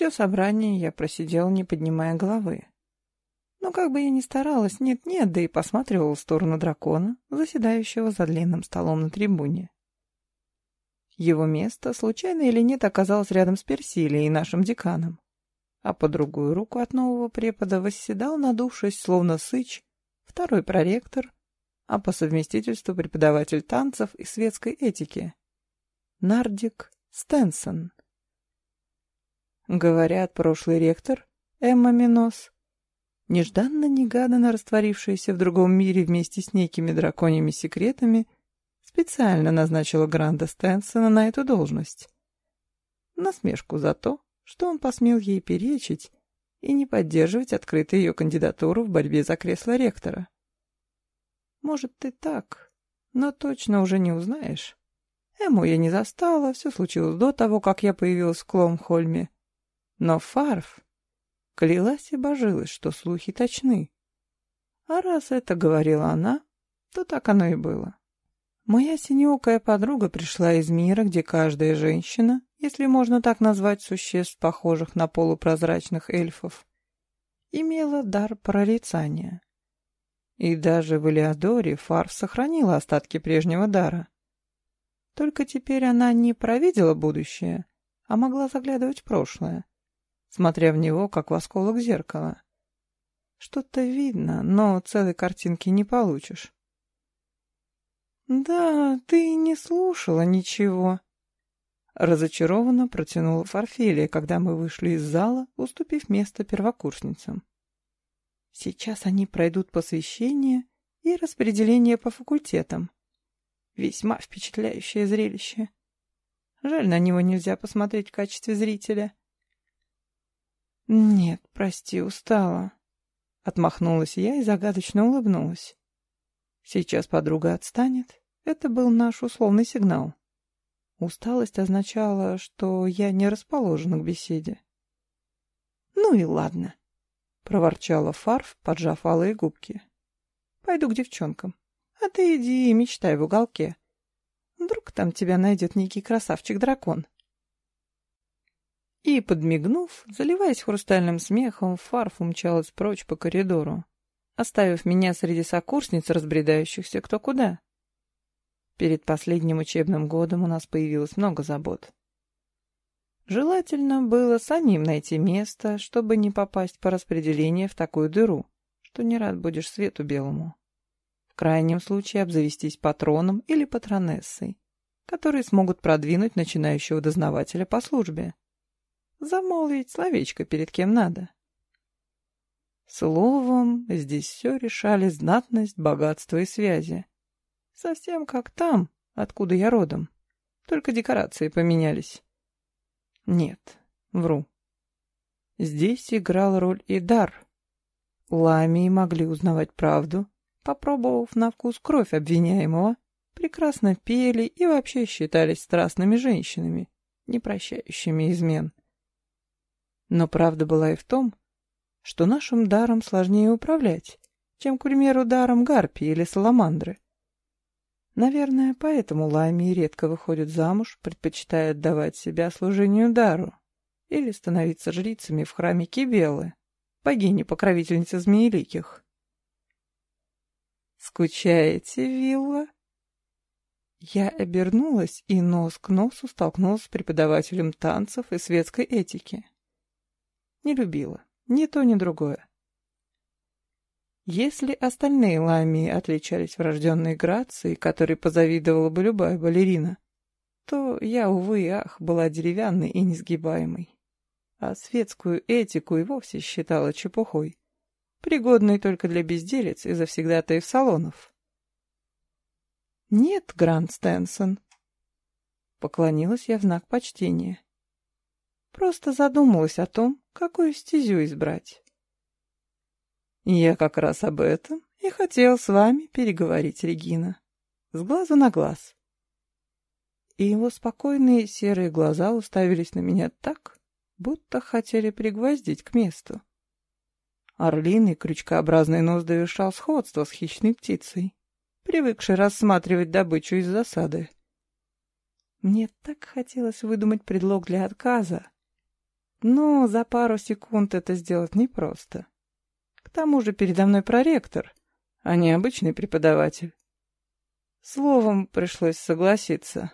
Все собрание я просидел, не поднимая головы. Но как бы я ни старалась, нет-нет, да и посматривала в сторону дракона, заседающего за длинным столом на трибуне. Его место, случайно или нет, оказалось рядом с Персилией, нашим деканом. А по другую руку от нового препода восседал, надувшись, словно сыч, второй проректор, а по совместительству преподаватель танцев и светской этики. Нардик Стенсон. Говорят, прошлый ректор, Эмма Минос, нежданно-негаданно растворившаяся в другом мире вместе с некими драконьими секретами, специально назначила Гранда Стенсона на эту должность. Насмешку за то, что он посмел ей перечить и не поддерживать открыто ее кандидатуру в борьбе за кресло ректора. Может, ты так, но точно уже не узнаешь. Эму я не застала, все случилось до того, как я появилась в Кломхольме. Но Фарф клялась и божилась, что слухи точны. А раз это говорила она, то так оно и было. Моя синеокая подруга пришла из мира, где каждая женщина, если можно так назвать существ, похожих на полупрозрачных эльфов, имела дар прорицания. И даже в Элеодоре Фарф сохранила остатки прежнего дара. Только теперь она не провидела будущее, а могла заглядывать в прошлое, смотря в него, как в осколок зеркала. Что-то видно, но целой картинки не получишь. «Да, ты не слушала ничего», — разочарованно протянула Фарфелия, когда мы вышли из зала, уступив место первокурсницам. Сейчас они пройдут посвящение и распределение по факультетам. Весьма впечатляющее зрелище. Жаль, на него нельзя посмотреть в качестве зрителя. «Нет, прости, устала», — отмахнулась я и загадочно улыбнулась. Сейчас подруга отстанет. Это был наш условный сигнал. Усталость означала, что я не расположена к беседе. «Ну и ладно», — проворчала Фарф, поджав алые губки. «Пойду к девчонкам. А ты иди и мечтай в уголке. Вдруг там тебя найдет некий красавчик-дракон». И, подмигнув, заливаясь хрустальным смехом, Фарф умчалась прочь по коридору, оставив меня среди сокурсниц, разбредающихся кто куда. Перед последним учебным годом у нас появилось много забот. Желательно было самим найти место, чтобы не попасть по распределению в такую дыру, что не рад будешь свету белому. В крайнем случае обзавестись патроном или патронессой, которые смогут продвинуть начинающего дознавателя по службе. Замолвить словечко перед кем надо. Словом, здесь все решали знатность, богатство и связи. Совсем как там, откуда я родом. Только декорации поменялись. Нет, вру. Здесь играл роль и дар. Ламии могли узнавать правду, попробовав на вкус кровь обвиняемого, прекрасно пели и вообще считались страстными женщинами, не прощающими измен. Но правда была и в том, что нашим даром сложнее управлять, чем, к примеру, даром гарпии или саламандры. Наверное, поэтому ламии редко выходят замуж, предпочитая отдавать себя служению дару или становиться жрицами в храме Кибелы, богини-покровительницы змееликих. «Скучаете, Вилла?» Я обернулась и нос к носу столкнулась с преподавателем танцев и светской этики. Не любила. Ни то, ни другое. Если остальные ламии отличались врожденной грацией, которой позавидовала бы любая балерина, то я, увы и ах, была деревянной и несгибаемой. А светскую этику и вовсе считала чепухой, пригодной только для безделец и завсегдатаев салонов. «Нет, Грант Стэнсон», — поклонилась я в знак почтения. Просто задумалась о том, какую стезю избрать. Я как раз об этом и хотел с вами переговорить, Регина. С глазу на глаз. И его спокойные серые глаза уставились на меня так, будто хотели пригвоздить к месту. Орлиный крючкообразный нос довершал сходство с хищной птицей, привыкшей рассматривать добычу из засады. Мне так хотелось выдумать предлог для отказа, Но за пару секунд это сделать непросто. К тому же передо мной проректор, а не обычный преподаватель. Словом, пришлось согласиться.